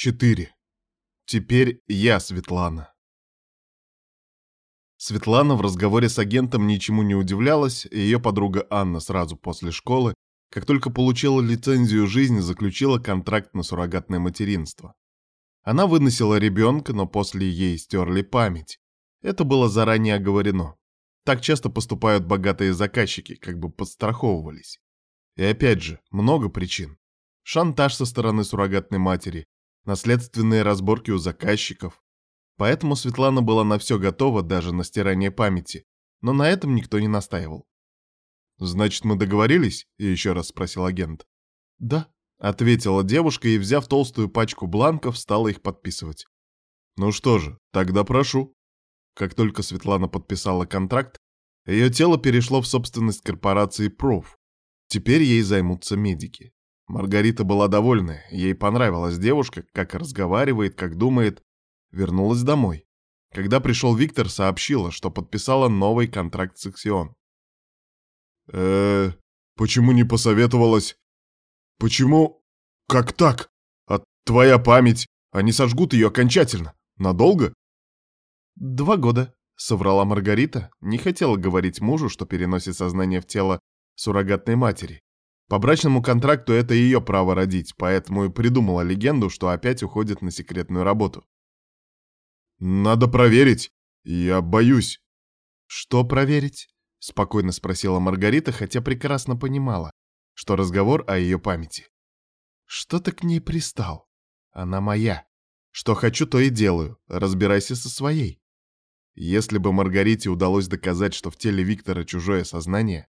4. Теперь я Светлана. Светлана в разговоре с агентом ничему не удивлялась, и ее подруга Анна сразу после школы, как только получила лицензию жизни, заключила контракт на суррогатное материнство. Она выносила ребенка, но после ей стерли память. Это было заранее оговорено. Так часто поступают богатые заказчики, как бы подстраховывались. И опять же, много причин. Шантаж со стороны суррогатной матери, наследственные разборки у заказчиков. Поэтому Светлана была на все готова, даже на стирание памяти, но на этом никто не настаивал. «Значит, мы договорились?» — еще раз спросил агент. «Да», — ответила девушка и, взяв толстую пачку бланков, стала их подписывать. «Ну что же, тогда прошу». Как только Светлана подписала контракт, ее тело перешло в собственность корпорации «Проф». Теперь ей займутся медики. Маргарита была довольна, ей понравилась девушка, как разговаривает, как думает. Вернулась домой. Когда пришел Виктор, сообщила, что подписала новый контракт с Иксион. э почему не посоветовалась? Почему? Как так? А твоя память? Они сожгут ее окончательно. Надолго? Два года, соврала Маргарита, не хотела говорить мужу, что переносит сознание в тело суррогатной матери. По брачному контракту это ее право родить, поэтому и придумала легенду, что опять уходит на секретную работу. «Надо проверить. Я боюсь». «Что проверить?» — спокойно спросила Маргарита, хотя прекрасно понимала, что разговор о ее памяти. «Что ты к ней пристал? Она моя. Что хочу, то и делаю. Разбирайся со своей». Если бы Маргарите удалось доказать, что в теле Виктора чужое сознание,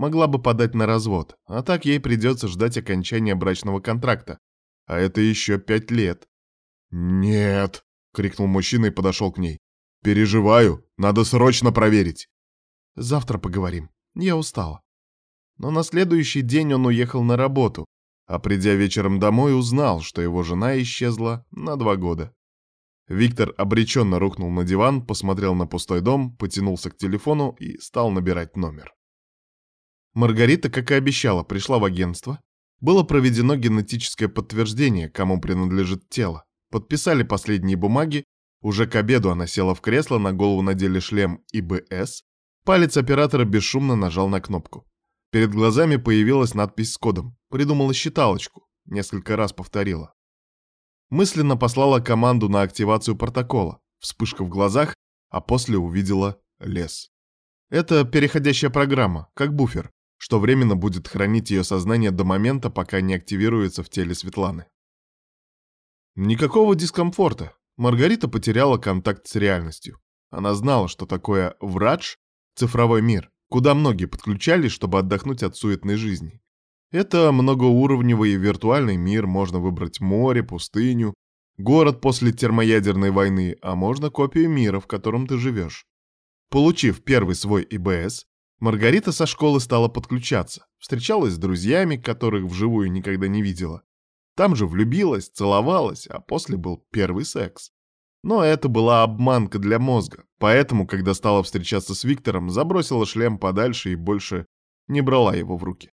могла бы подать на развод, а так ей придется ждать окончания брачного контракта. А это еще пять лет. «Нет!» — крикнул мужчина и подошел к ней. «Переживаю, надо срочно проверить!» «Завтра поговорим, я устала». Но на следующий день он уехал на работу, а придя вечером домой, узнал, что его жена исчезла на два года. Виктор обреченно рухнул на диван, посмотрел на пустой дом, потянулся к телефону и стал набирать номер. Маргарита, как и обещала, пришла в агентство. Было проведено генетическое подтверждение, кому принадлежит тело. Подписали последние бумаги. Уже к обеду она села в кресло, на голову надели шлем ИБС. Палец оператора бесшумно нажал на кнопку. Перед глазами появилась надпись с кодом. Придумала считалочку. Несколько раз повторила. Мысленно послала команду на активацию протокола. Вспышка в глазах, а после увидела лес. Это переходящая программа, как буфер что временно будет хранить ее сознание до момента, пока не активируется в теле Светланы. Никакого дискомфорта. Маргарита потеряла контакт с реальностью. Она знала, что такое врач, цифровой мир, куда многие подключались, чтобы отдохнуть от суетной жизни. Это многоуровневый виртуальный мир, можно выбрать море, пустыню, город после термоядерной войны, а можно копию мира, в котором ты живешь. Получив первый свой ИБС, Маргарита со школы стала подключаться, встречалась с друзьями, которых вживую никогда не видела. Там же влюбилась, целовалась, а после был первый секс. Но это была обманка для мозга, поэтому, когда стала встречаться с Виктором, забросила шлем подальше и больше не брала его в руки.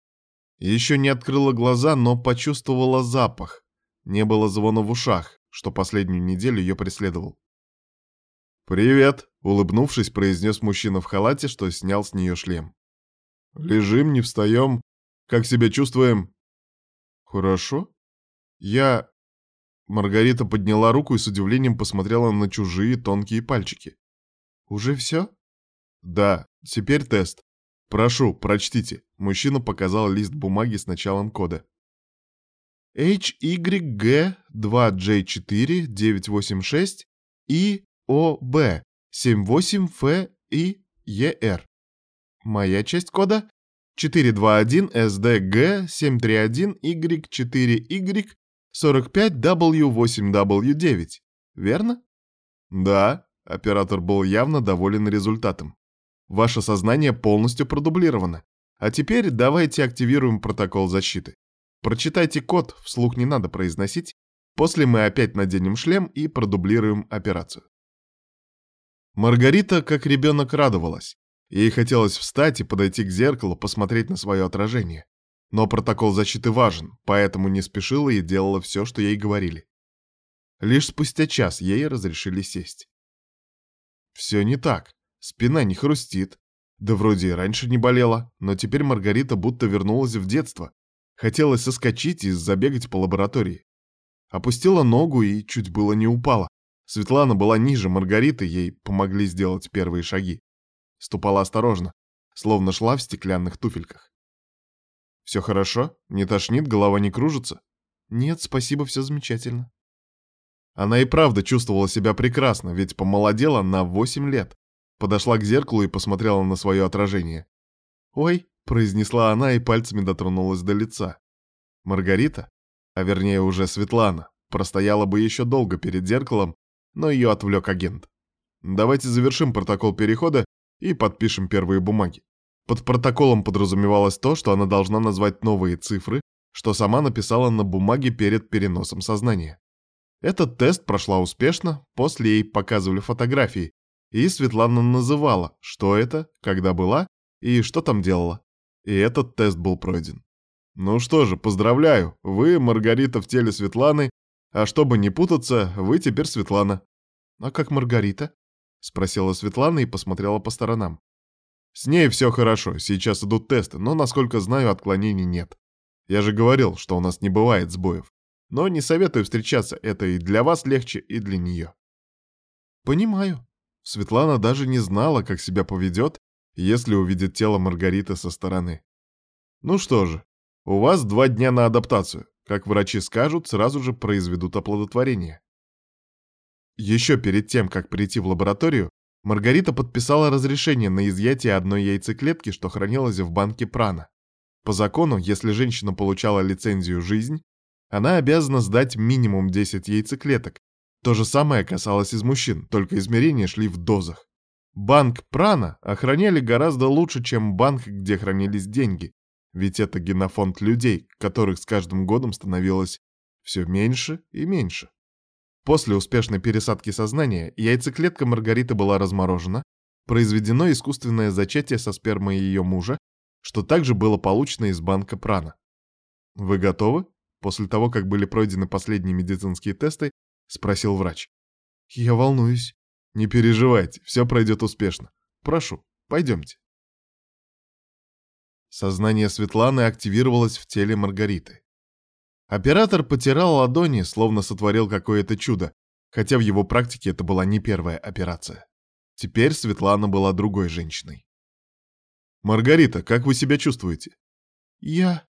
Еще не открыла глаза, но почувствовала запах. Не было звона в ушах, что последнюю неделю ее преследовал. «Привет!» — улыбнувшись, произнес мужчина в халате, что снял с нее шлем. «Лежим, не встаем. Как себя чувствуем?» «Хорошо. Я...» Маргарита подняла руку и с удивлением посмотрела на чужие тонкие пальчики. «Уже все?» «Да, теперь тест. Прошу, прочтите». Мужчина показал лист бумаги с началом кода. HYG2J4-986 и ОБ 78Ф и ЕР. Моя часть кода 421-SDG-731Y4Y45W8W9. Верно? Да, оператор был явно доволен результатом. Ваше сознание полностью продублировано. А теперь давайте активируем протокол защиты. Прочитайте код, вслух не надо произносить. После мы опять наденем шлем и продублируем операцию. Маргарита, как ребенок, радовалась. Ей хотелось встать и подойти к зеркалу, посмотреть на свое отражение. Но протокол защиты важен, поэтому не спешила и делала все, что ей говорили. Лишь спустя час ей разрешили сесть. Все не так. Спина не хрустит. Да вроде и раньше не болела, но теперь Маргарита будто вернулась в детство. Хотелось соскочить и забегать по лаборатории. Опустила ногу и чуть было не упала. Светлана была ниже Маргариты, ей помогли сделать первые шаги. Ступала осторожно, словно шла в стеклянных туфельках. «Все хорошо? Не тошнит, голова не кружится?» «Нет, спасибо, все замечательно». Она и правда чувствовала себя прекрасно, ведь помолодела на 8 лет. Подошла к зеркалу и посмотрела на свое отражение. «Ой», — произнесла она и пальцами дотронулась до лица. Маргарита, а вернее уже Светлана, простояла бы еще долго перед зеркалом, но ее отвлек агент. «Давайте завершим протокол перехода и подпишем первые бумаги». Под протоколом подразумевалось то, что она должна назвать новые цифры, что сама написала на бумаге перед переносом сознания. Этот тест прошла успешно, после ей показывали фотографии, и Светлана называла, что это, когда была и что там делала. И этот тест был пройден. Ну что же, поздравляю, вы Маргарита в теле Светланы, а чтобы не путаться, вы теперь Светлана. А как Маргарита? Спросила Светлана и посмотрела по сторонам. С ней все хорошо, сейчас идут тесты, но, насколько знаю, отклонений нет. Я же говорил, что у нас не бывает сбоев. Но не советую встречаться, это и для вас легче, и для нее. Понимаю. Светлана даже не знала, как себя поведет, если увидит тело Маргариты со стороны. Ну что же, у вас два дня на адаптацию. Как врачи скажут, сразу же произведут оплодотворение. Еще перед тем, как прийти в лабораторию, Маргарита подписала разрешение на изъятие одной яйцеклетки, что хранилось в банке прана. По закону, если женщина получала лицензию «Жизнь», она обязана сдать минимум 10 яйцеклеток. То же самое касалось из мужчин, только измерения шли в дозах. Банк прана охраняли гораздо лучше, чем банк, где хранились деньги, ведь это генофонд людей, которых с каждым годом становилось все меньше и меньше. После успешной пересадки сознания яйцеклетка Маргариты была разморожена, произведено искусственное зачатие со спермой ее мужа, что также было получено из банка прана. «Вы готовы?» После того, как были пройдены последние медицинские тесты, спросил врач. «Я волнуюсь». «Не переживайте, все пройдет успешно. Прошу, пойдемте». Сознание Светланы активировалось в теле Маргариты. Оператор потирал ладони, словно сотворил какое-то чудо, хотя в его практике это была не первая операция. Теперь Светлана была другой женщиной. «Маргарита, как вы себя чувствуете?» «Я...»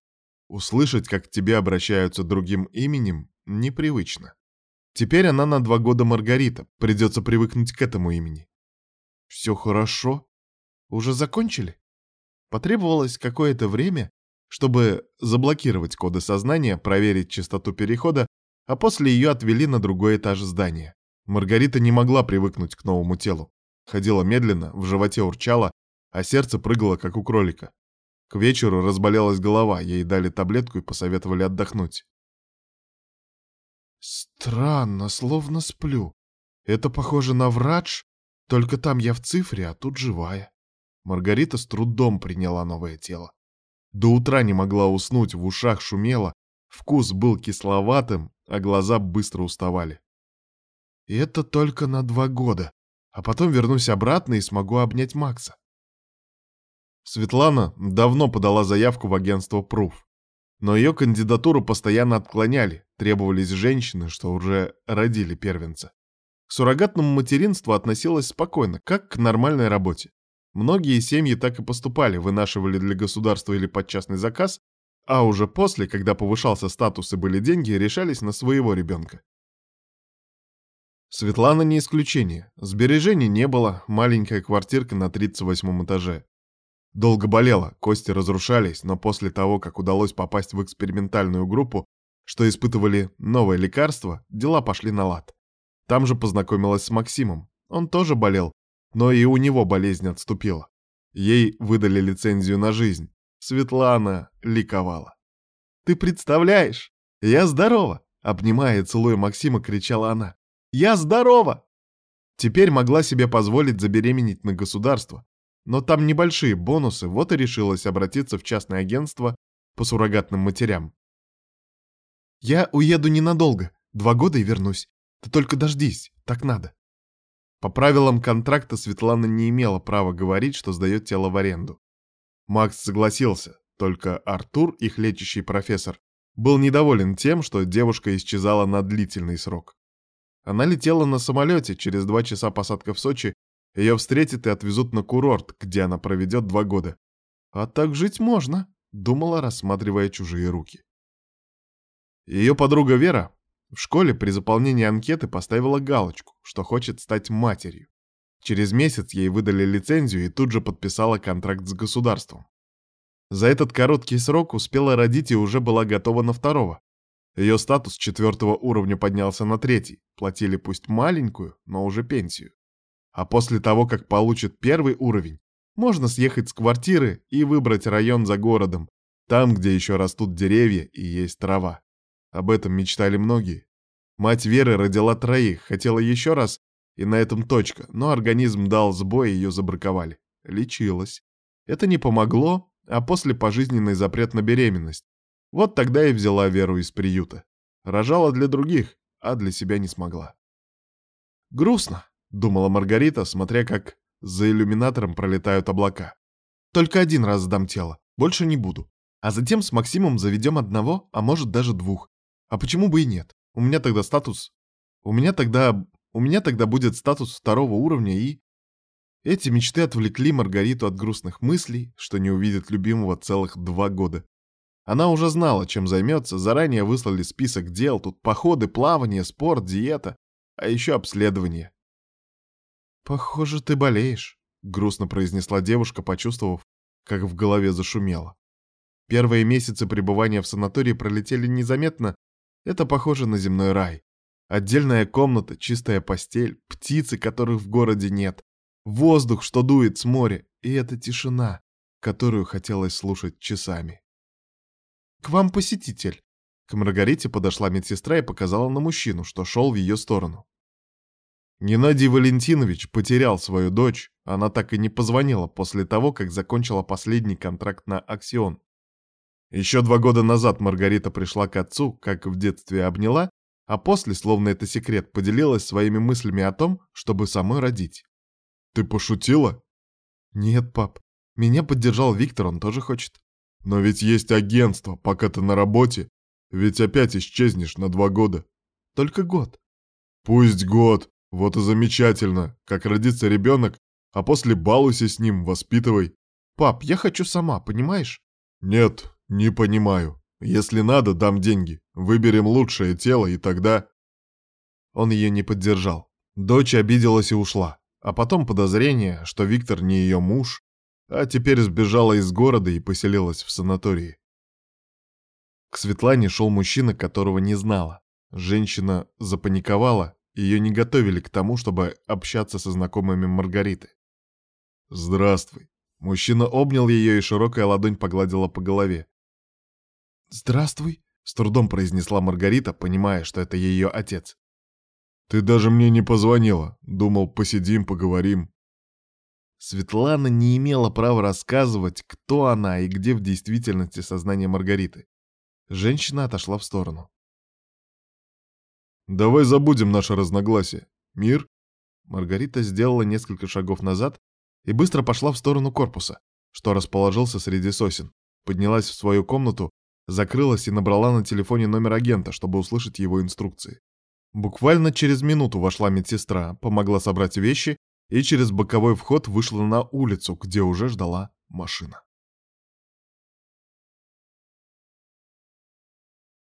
Услышать, как к тебе обращаются другим именем, непривычно. Теперь она на два года Маргарита, придется привыкнуть к этому имени. «Все хорошо? Уже закончили?» Потребовалось какое-то время, чтобы заблокировать коды сознания, проверить частоту перехода, а после ее отвели на другой этаж здания. Маргарита не могла привыкнуть к новому телу. Ходила медленно, в животе урчала, а сердце прыгало, как у кролика. К вечеру разболелась голова, ей дали таблетку и посоветовали отдохнуть. Странно, словно сплю. Это похоже на врач, только там я в цифре, а тут живая. Маргарита с трудом приняла новое тело. До утра не могла уснуть, в ушах шумело, вкус был кисловатым, а глаза быстро уставали. И это только на два года, а потом вернусь обратно и смогу обнять Макса. Светлана давно подала заявку в агентство «Пруф». Но ее кандидатуру постоянно отклоняли, требовались женщины, что уже родили первенца. К суррогатному материнству относилась спокойно, как к нормальной работе. Многие семьи так и поступали, вынашивали для государства или под частный заказ, а уже после, когда повышался статус и были деньги, решались на своего ребенка. Светлана не исключение. Сбережений не было, маленькая квартирка на 38 этаже. Долго болела, кости разрушались, но после того, как удалось попасть в экспериментальную группу, что испытывали новое лекарство, дела пошли на лад. Там же познакомилась с Максимом. Он тоже болел, но и у него болезнь отступила. Ей выдали лицензию на жизнь. Светлана ликовала. «Ты представляешь? Я здорова!» Обнимая и целуя Максима, кричала она. «Я здорова!» Теперь могла себе позволить забеременеть на государство. Но там небольшие бонусы, вот и решилась обратиться в частное агентство по суррогатным матерям. «Я уеду ненадолго, два года и вернусь. Ты только дождись, так надо. По правилам контракта Светлана не имела права говорить, что сдает тело в аренду. Макс согласился, только Артур, их лечащий профессор, был недоволен тем, что девушка исчезала на длительный срок. Она летела на самолете, через два часа посадка в Сочи, ее встретят и отвезут на курорт, где она проведет два года. А так жить можно, думала, рассматривая чужие руки. Ее подруга Вера в школе при заполнении анкеты поставила галочку, что хочет стать матерью. Через месяц ей выдали лицензию и тут же подписала контракт с государством. За этот короткий срок успела родить и уже была готова на второго. Ее статус четвертого уровня поднялся на третий, платили пусть маленькую, но уже пенсию. А после того, как получит первый уровень, можно съехать с квартиры и выбрать район за городом, там, где еще растут деревья и есть трава. Об этом мечтали многие. Мать Веры родила троих, хотела еще раз, и на этом точка, но организм дал сбой, ее забраковали. Лечилась. Это не помогло, а после пожизненный запрет на беременность. Вот тогда и взяла Веру из приюта. Рожала для других, а для себя не смогла. «Грустно», — думала Маргарита, смотря как за иллюминатором пролетают облака. «Только один раз сдам тело, больше не буду. А затем с Максимом заведем одного, а может даже двух. А почему бы и нет? У меня тогда статус... У меня тогда... У меня тогда будет статус второго уровня и... Эти мечты отвлекли Маргариту от грустных мыслей, что не увидит любимого целых два года. Она уже знала, чем займется, заранее выслали список дел, тут походы, плавание, спорт, диета, а еще обследование. «Похоже, ты болеешь», — грустно произнесла девушка, почувствовав, как в голове зашумело. Первые месяцы пребывания в санатории пролетели незаметно, это похоже на земной рай. Отдельная комната, чистая постель, птицы, которых в городе нет, воздух, что дует с моря, и эта тишина, которую хотелось слушать часами. «К вам посетитель!» К Маргарите подошла медсестра и показала на мужчину, что шел в ее сторону. Геннадий Валентинович потерял свою дочь, она так и не позвонила после того, как закончила последний контракт на Аксион. Еще два года назад Маргарита пришла к отцу, как в детстве обняла, а после, словно это секрет, поделилась своими мыслями о том, чтобы самой родить. «Ты пошутила?» «Нет, пап. Меня поддержал Виктор, он тоже хочет». «Но ведь есть агентство, пока ты на работе. Ведь опять исчезнешь на два года». «Только год». «Пусть год. Вот и замечательно. Как родится ребенок, а после балуйся с ним, воспитывай». «Пап, я хочу сама, понимаешь?» «Нет, не понимаю. Если надо, дам деньги. Выберем лучшее тело, и тогда...» Он ее не поддержал. Дочь обиделась и ушла. А потом подозрение, что Виктор не ее муж, а теперь сбежала из города и поселилась в санатории. К Светлане шел мужчина, которого не знала. Женщина запаниковала, ее не готовили к тому, чтобы общаться со знакомыми Маргариты. «Здравствуй». Мужчина обнял ее, и широкая ладонь погладила по голове. «Здравствуй», — с трудом произнесла Маргарита, понимая, что это ее отец. Ты даже мне не позвонила. Думал, посидим, поговорим. Светлана не имела права рассказывать, кто она и где в действительности сознание Маргариты. Женщина отошла в сторону. «Давай забудем наше разногласие. Мир?» Маргарита сделала несколько шагов назад и быстро пошла в сторону корпуса, что расположился среди сосен. Поднялась в свою комнату, закрылась и набрала на телефоне номер агента, чтобы услышать его инструкции. Буквально через минуту вошла медсестра, помогла собрать вещи и через боковой вход вышла на улицу, где уже ждала машина.